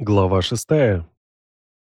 Глава 6.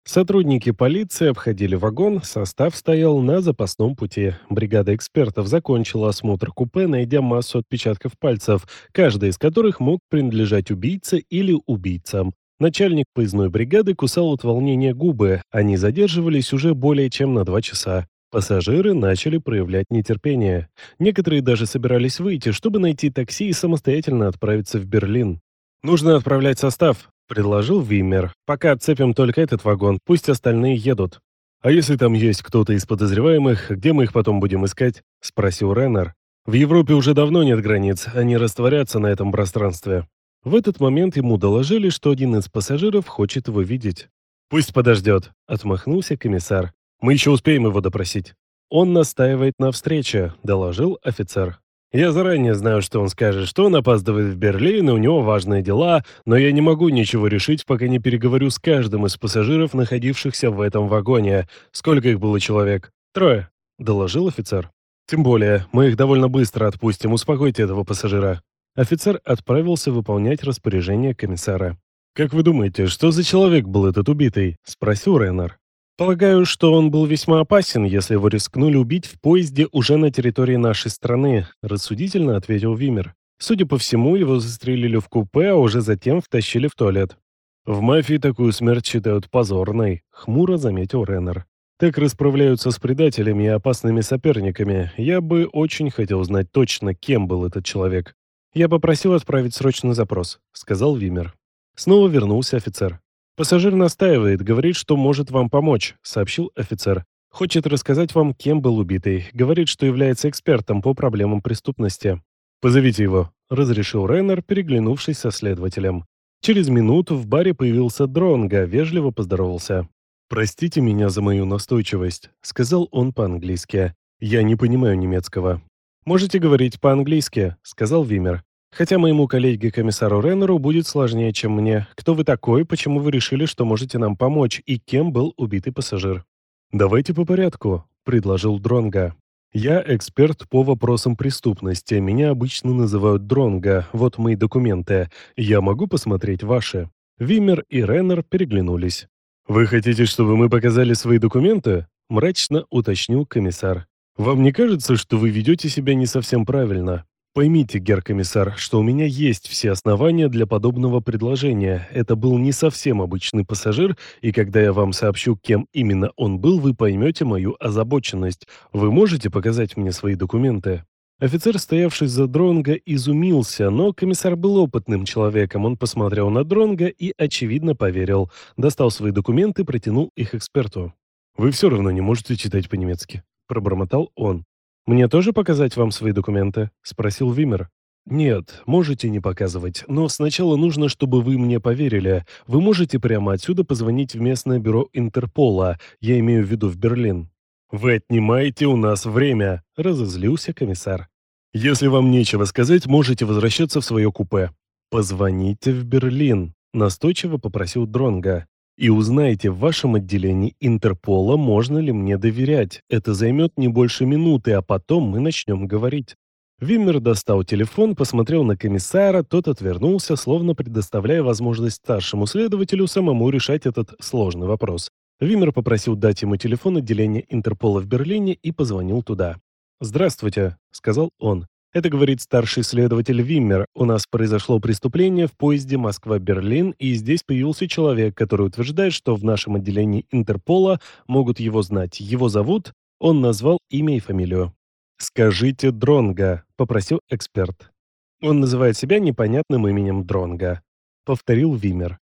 Сотрудники полиции обходили вагон, состав стоял на запасном пути. Бригада экспертов закончила осмотр купе, найдя массу отпечатков пальцев, каждый из которых мог принадлежать убийце или убийцам. Начальник поездной бригады кусал от волнения губы, они задерживались уже более чем на два часа. Пассажиры начали проявлять нетерпение. Некоторые даже собирались выйти, чтобы найти такси и самостоятельно отправиться в Берлин. «Нужно отправлять состав», — предложил Виммер. «Пока отцепим только этот вагон, пусть остальные едут». «А если там есть кто-то из подозреваемых, где мы их потом будем искать?» — спросил Реннер. «В Европе уже давно нет границ, они растворятся на этом пространстве». В этот момент ему доложили, что один из пассажиров хочет его видеть. «Пусть подождет», — отмахнулся комиссар. «Мы еще успеем его допросить». «Он настаивает на встрече», — доложил офицер. Я заранее знаю, что он скажет, что он опаздывает в Берлин, и у него важные дела, но я не могу ничего решить, пока не переговорю с каждым из пассажиров, находившихся в этом вагоне. Сколько их было человек? Трое, доложил офицер. Тем более, мы их довольно быстро отпустим, успокойте этого пассажира. Офицер отправился выполнять распоряжение комиссара. «Как вы думаете, что за человек был этот убитый?» – спросил Реннер. Полагаю, что он был весьма опасен, если его рискнули убить в поезде уже на территории нашей страны, рассудительно ответил Вимер. Судя по всему, его застрелили в купе, а уже затем втащили в туалет. В мафии такую смерть считают позорной, хмуро заметил Реннер. Так расправляются с предателями и опасными соперниками. Я бы очень хотел знать точно, кем был этот человек. Я попросил отправить срочный запрос, сказал Вимер. Снова вернулся офицер. «Пассажир настаивает, говорит, что может вам помочь», — сообщил офицер. «Хочет рассказать вам, кем был убитый. Говорит, что является экспертом по проблемам преступности». «Позовите его», — разрешил Рейнер, переглянувшись со следователем. Через минуту в баре появился Дронга, вежливо поздоровался. «Простите меня за мою настойчивость», — сказал он по-английски. «Я не понимаю немецкого». «Можете говорить по-английски», — сказал Вимер. Хотя моему коллеге-комиссару Реннеру будет сложнее, чем мне. Кто вы такой, почему вы решили, что можете нам помочь, и кем был убитый пассажир? Давайте по порядку, предложил Дронга. Я эксперт по вопросам преступности. Меня обычно называют Дронга. Вот мои документы. Я могу посмотреть ваши. Вимер и Реннер переглянулись. Вы хотите, чтобы мы показали свои документы? мрачно уточнил комиссар. Вам не кажется, что вы ведете себя не совсем правильно? Поймите, геркомиссар, что у меня есть все основания для подобного предложения. Это был не совсем обычный пассажир, и когда я вам сообщу, кем именно он был, вы поймете мою озабоченность. Вы можете показать мне свои документы?» Офицер, стоявший за Дронга, изумился, но комиссар был опытным человеком. Он посмотрел на Дронга и, очевидно, поверил. Достал свои документы, протянул их эксперту. «Вы все равно не можете читать по-немецки», — пробормотал он. «Мне тоже показать вам свои документы?» — спросил Вимер. «Нет, можете не показывать, но сначала нужно, чтобы вы мне поверили. Вы можете прямо отсюда позвонить в местное бюро Интерпола, я имею в виду в Берлин». «Вы отнимаете у нас время», — разозлился комиссар. «Если вам нечего сказать, можете возвращаться в свое купе». «Позвоните в Берлин», — настойчиво попросил Дронга. И узнайте в вашем отделении Интерпола, можно ли мне доверять. Это займет не больше минуты, а потом мы начнем говорить». Виммер достал телефон, посмотрел на комиссара, тот отвернулся, словно предоставляя возможность старшему следователю самому решать этот сложный вопрос. Виммер попросил дать ему телефон отделения Интерпола в Берлине и позвонил туда. «Здравствуйте», — сказал он. Это говорит старший следователь Виммер. У нас произошло преступление в поезде Москва-Берлин, и здесь появился человек, который утверждает, что в нашем отделении Интерпола могут его знать. Его зовут, он назвал имя и фамилию. «Скажите Дронга», — попросил эксперт. Он называет себя непонятным именем Дронга, повторил Вимер.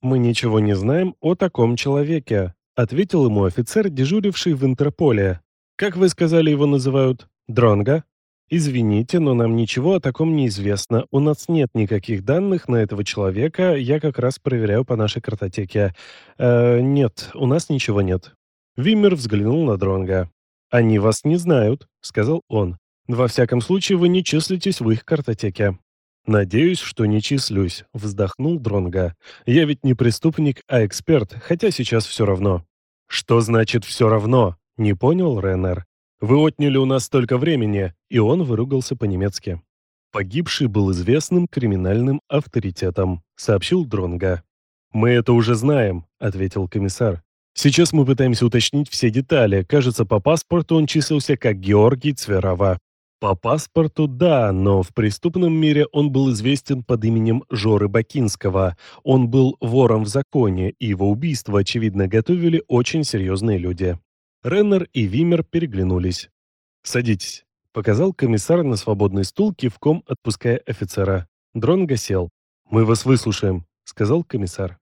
Мы ничего не знаем о таком человеке, ответил ему офицер, дежуривший в Интерполе. Как вы сказали, его называют? Дронга? «Извините, но нам ничего о таком не известно. У нас нет никаких данных на этого человека. Я как раз проверяю по нашей картотеке. Э, нет, у нас ничего нет». Виммер взглянул на Дронга. «Они вас не знают», — сказал он. «Во всяком случае, вы не числитесь в их картотеке». «Надеюсь, что не числюсь», — вздохнул Дронга. «Я ведь не преступник, а эксперт, хотя сейчас все равно». «Что значит «все равно»?» — не понял Реннер. Вы отняли у нас столько времени, и он выругался по-немецки. Погибший был известным криминальным авторитетом, сообщил Дронга. «Мы это уже знаем», — ответил комиссар. «Сейчас мы пытаемся уточнить все детали. Кажется, по паспорту он числился как Георгий Цверова». По паспорту – да, но в преступном мире он был известен под именем Жоры Бакинского. Он был вором в законе, и его убийство, очевидно, готовили очень серьезные люди. Реннер и Вимер переглянулись. «Садитесь», — показал комиссар на свободный стул, кивком отпуская офицера. Дронго сел. «Мы вас выслушаем», — сказал комиссар.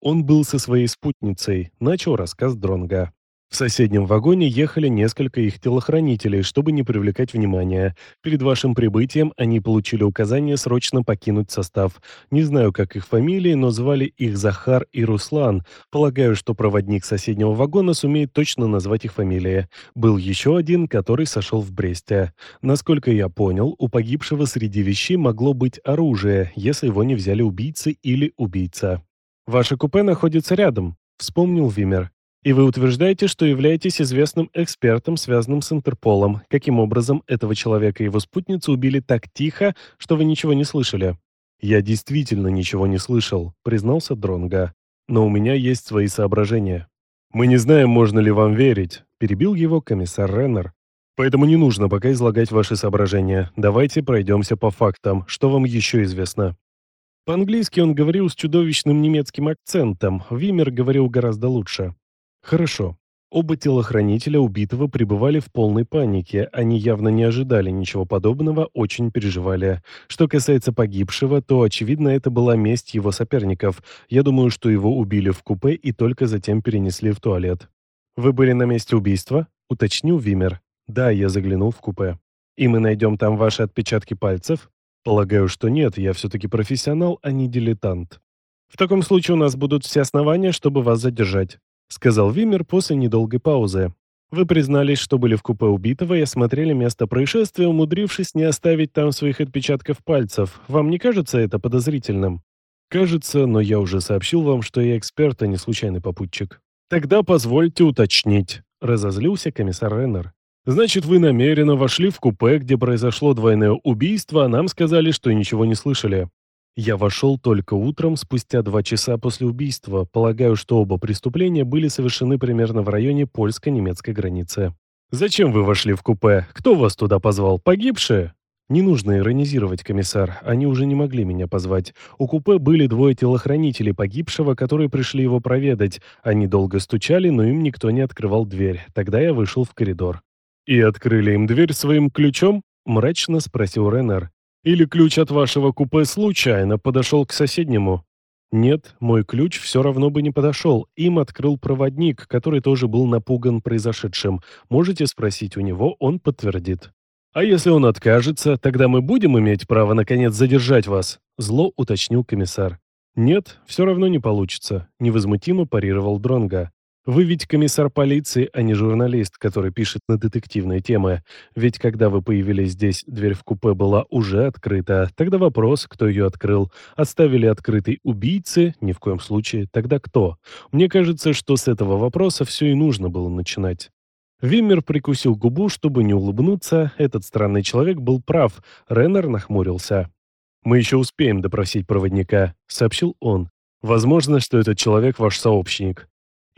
Он был со своей спутницей, начал рассказ Дронга. В соседнем вагоне ехали несколько их телохранителей, чтобы не привлекать внимания. Перед вашим прибытием они получили указание срочно покинуть состав. Не знаю, как их фамилии, но звали их Захар и Руслан. Полагаю, что проводник соседнего вагона сумеет точно назвать их фамилии. Был еще один, который сошел в Бресте. Насколько я понял, у погибшего среди вещей могло быть оружие, если его не взяли убийцы или убийца. «Ваше купе находится рядом», — вспомнил Вимер. И вы утверждаете, что являетесь известным экспертом, связанным с Интерполом. Каким образом этого человека и его спутницу убили так тихо, что вы ничего не слышали? Я действительно ничего не слышал, признался Дронга. Но у меня есть свои соображения. Мы не знаем, можно ли вам верить, перебил его комиссар Реннер. Поэтому не нужно пока излагать ваши соображения. Давайте пройдемся по фактам. Что вам еще известно? По-английски он говорил с чудовищным немецким акцентом. Вимер говорил гораздо лучше. Хорошо. Оба телохранителя убитого пребывали в полной панике, они явно не ожидали ничего подобного, очень переживали. Что касается погибшего, то, очевидно, это была месть его соперников. Я думаю, что его убили в купе и только затем перенесли в туалет. «Вы были на месте убийства?» — уточнил Вимер. «Да, я заглянул в купе». «И мы найдем там ваши отпечатки пальцев?» «Полагаю, что нет, я все-таки профессионал, а не дилетант». «В таком случае у нас будут все основания, чтобы вас задержать сказал Вимер после недолгой паузы. Вы признались, что были в купе убитого и осмотрели место происшествия, умудрившись не оставить там своих отпечатков пальцев. Вам не кажется это подозрительным? Кажется, но я уже сообщил вам, что я эксперт, а не случайный попутчик. Тогда позвольте уточнить, разозлился комиссар Реннер. Значит, вы намеренно вошли в купе, где произошло двойное убийство, а нам сказали, что ничего не слышали. Я вошел только утром, спустя два часа после убийства. Полагаю, что оба преступления были совершены примерно в районе польско-немецкой границы. Зачем вы вошли в купе? Кто вас туда позвал? Погибшие? Не нужно иронизировать, комиссар. Они уже не могли меня позвать. У купе были двое телохранителей погибшего, которые пришли его проведать. Они долго стучали, но им никто не открывал дверь. Тогда я вышел в коридор. «И открыли им дверь своим ключом?» – мрачно спросил Реннер. Или ключ от вашего купе случайно подошел к соседнему? Нет, мой ключ все равно бы не подошел. Им открыл проводник, который тоже был напуган произошедшим. Можете спросить у него, он подтвердит. А если он откажется, тогда мы будем иметь право наконец задержать вас? Зло уточнил комиссар. Нет, все равно не получится, невозмутимо парировал Дронга. Вы ведь комиссар полиции, а не журналист, который пишет на детективные темы. Ведь когда вы появились здесь, дверь в купе была уже открыта. Тогда вопрос, кто ее открыл. Оставили открытой убийцы? Ни в коем случае. Тогда кто? Мне кажется, что с этого вопроса все и нужно было начинать. Виммер прикусил губу, чтобы не улыбнуться. Этот странный человек был прав. Реннер нахмурился. «Мы еще успеем допросить проводника», — сообщил он. «Возможно, что этот человек ваш сообщник.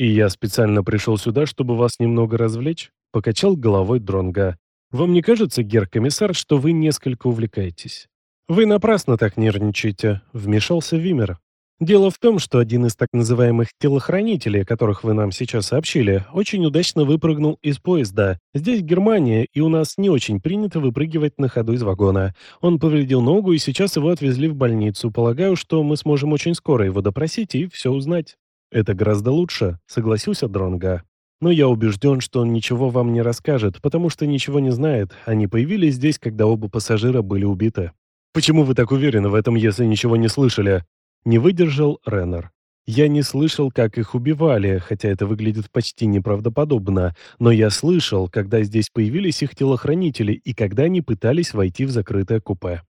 «И я специально пришел сюда, чтобы вас немного развлечь?» — покачал головой Дронга. «Вам не кажется, гер-комиссар, что вы несколько увлекаетесь?» «Вы напрасно так нервничаете», — вмешался Вимер. «Дело в том, что один из так называемых телохранителей, которых вы нам сейчас сообщили, очень удачно выпрыгнул из поезда. Здесь Германия, и у нас не очень принято выпрыгивать на ходу из вагона. Он повредил ногу, и сейчас его отвезли в больницу. Полагаю, что мы сможем очень скоро его допросить и все узнать». «Это гораздо лучше», — согласился Дронга. «Но я убежден, что он ничего вам не расскажет, потому что ничего не знает. Они появились здесь, когда оба пассажира были убиты». «Почему вы так уверены в этом, если ничего не слышали?» Не выдержал Реннер. «Я не слышал, как их убивали, хотя это выглядит почти неправдоподобно, но я слышал, когда здесь появились их телохранители и когда они пытались войти в закрытое купе».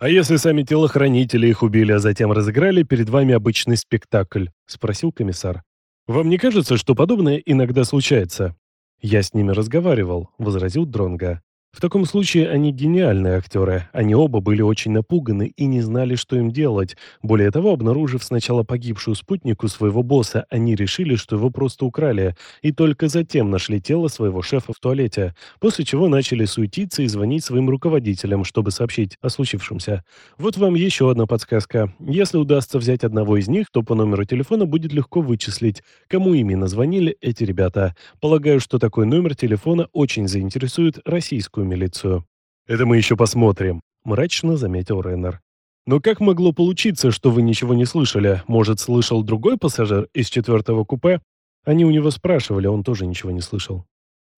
«А если сами телохранители их убили, а затем разыграли перед вами обычный спектакль?» — спросил комиссар. «Вам не кажется, что подобное иногда случается?» «Я с ними разговаривал», — возразил Дронга. В таком случае они гениальные актеры. Они оба были очень напуганы и не знали, что им делать. Более того, обнаружив сначала погибшую спутнику своего босса, они решили, что его просто украли, и только затем нашли тело своего шефа в туалете, после чего начали суетиться и звонить своим руководителям, чтобы сообщить о случившемся. Вот вам еще одна подсказка. Если удастся взять одного из них, то по номеру телефона будет легко вычислить, кому именно звонили эти ребята. Полагаю, что такой номер телефона очень заинтересует российскую милицию. «Это мы еще посмотрим», — мрачно заметил Реннер. «Но как могло получиться, что вы ничего не слышали? Может, слышал другой пассажир из четвертого купе?» Они у него спрашивали, он тоже ничего не слышал.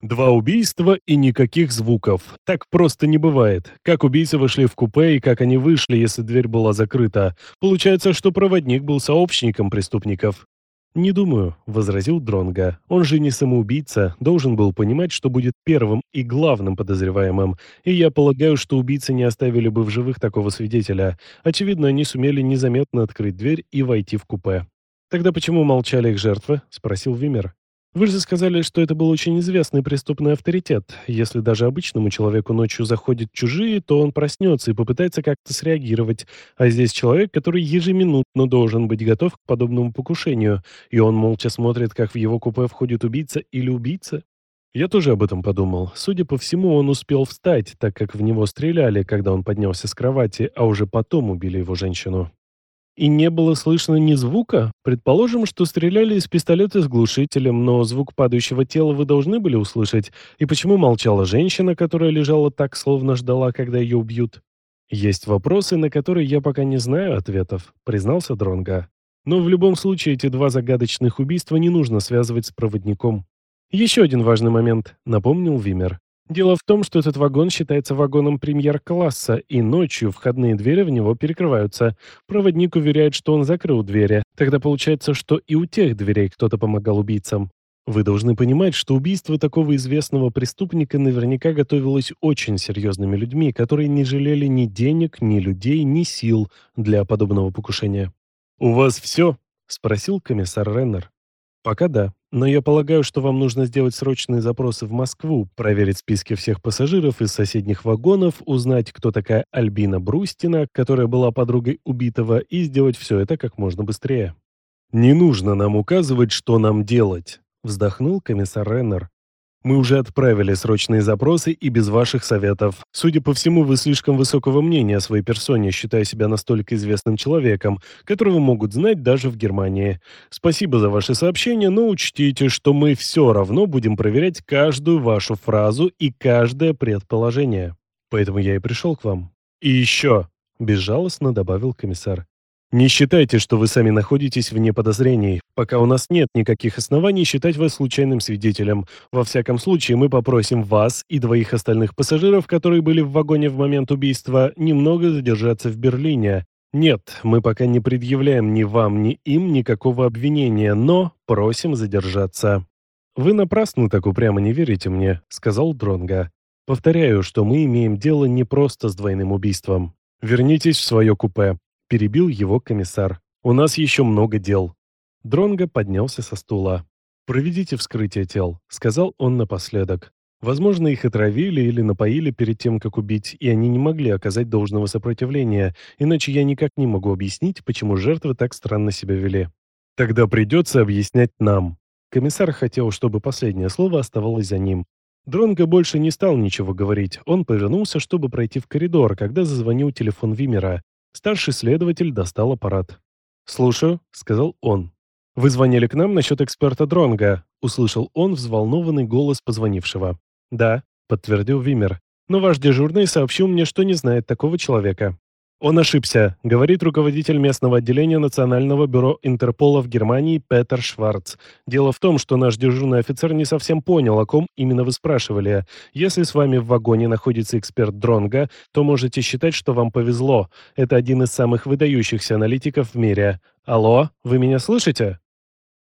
Два убийства и никаких звуков. Так просто не бывает. Как убийцы вошли в купе и как они вышли, если дверь была закрыта. Получается, что проводник был сообщником преступников. «Не думаю», — возразил Дронга. «Он же не самоубийца, должен был понимать, что будет первым и главным подозреваемым. И я полагаю, что убийцы не оставили бы в живых такого свидетеля. Очевидно, они сумели незаметно открыть дверь и войти в купе». «Тогда почему молчали их жертвы?» — спросил Вимер. Вы же сказали, что это был очень известный преступный авторитет. Если даже обычному человеку ночью заходят чужие, то он проснется и попытается как-то среагировать. А здесь человек, который ежеминутно должен быть готов к подобному покушению, и он молча смотрит, как в его купе входит убийца или убийца. Я тоже об этом подумал. Судя по всему, он успел встать, так как в него стреляли, когда он поднялся с кровати, а уже потом убили его женщину. И не было слышно ни звука? Предположим, что стреляли из пистолета с глушителем, но звук падающего тела вы должны были услышать. И почему молчала женщина, которая лежала так, словно ждала, когда ее убьют? Есть вопросы, на которые я пока не знаю ответов, признался Дронга. Но в любом случае эти два загадочных убийства не нужно связывать с проводником. Еще один важный момент, напомнил Вимер. Дело в том, что этот вагон считается вагоном премьер-класса, и ночью входные двери в него перекрываются. Проводник уверяет, что он закрыл двери. Тогда получается, что и у тех дверей кто-то помогал убийцам. Вы должны понимать, что убийство такого известного преступника наверняка готовилось очень серьезными людьми, которые не жалели ни денег, ни людей, ни сил для подобного покушения. «У вас все?» — спросил комиссар Реннер. «Пока да. Но я полагаю, что вам нужно сделать срочные запросы в Москву, проверить списки всех пассажиров из соседних вагонов, узнать, кто такая Альбина Брустина, которая была подругой убитого, и сделать все это как можно быстрее». «Не нужно нам указывать, что нам делать», — вздохнул комиссар Реннер. Мы уже отправили срочные запросы и без ваших советов. Судя по всему, вы слишком высокого мнения о своей персоне, считая себя настолько известным человеком, которого могут знать даже в Германии. Спасибо за ваше сообщение, но учтите, что мы все равно будем проверять каждую вашу фразу и каждое предположение. Поэтому я и пришел к вам. И еще, безжалостно добавил комиссар. Не считайте, что вы сами находитесь вне подозрений, пока у нас нет никаких оснований считать вас случайным свидетелем. Во всяком случае, мы попросим вас и двоих остальных пассажиров, которые были в вагоне в момент убийства, немного задержаться в Берлине. Нет, мы пока не предъявляем ни вам, ни им никакого обвинения, но просим задержаться. Вы напрасно так упрямо не верите мне, сказал Дронга. Повторяю, что мы имеем дело не просто с двойным убийством. Вернитесь в свое купе. Перебил его комиссар. «У нас еще много дел». Дронго поднялся со стула. «Проведите вскрытие тел», — сказал он напоследок. Возможно, их отравили или напоили перед тем, как убить, и они не могли оказать должного сопротивления, иначе я никак не могу объяснить, почему жертвы так странно себя вели. Тогда придется объяснять нам. Комиссар хотел, чтобы последнее слово оставалось за ним. Дронго больше не стал ничего говорить. Он повернулся, чтобы пройти в коридор, когда зазвонил телефон Вимера. Старший следователь достал аппарат. «Слушаю», — сказал он. «Вы звонили к нам насчет эксперта Дронга», — услышал он взволнованный голос позвонившего. «Да», — подтвердил Вимер. «Но ваш дежурный сообщил мне, что не знает такого человека». Он ошибся, говорит руководитель местного отделения Национального бюро Интерпола в Германии Петер Шварц. Дело в том, что наш дежурный офицер не совсем понял, о ком именно вы спрашивали. Если с вами в вагоне находится эксперт Дронга, то можете считать, что вам повезло. Это один из самых выдающихся аналитиков в мире. Алло, вы меня слышите?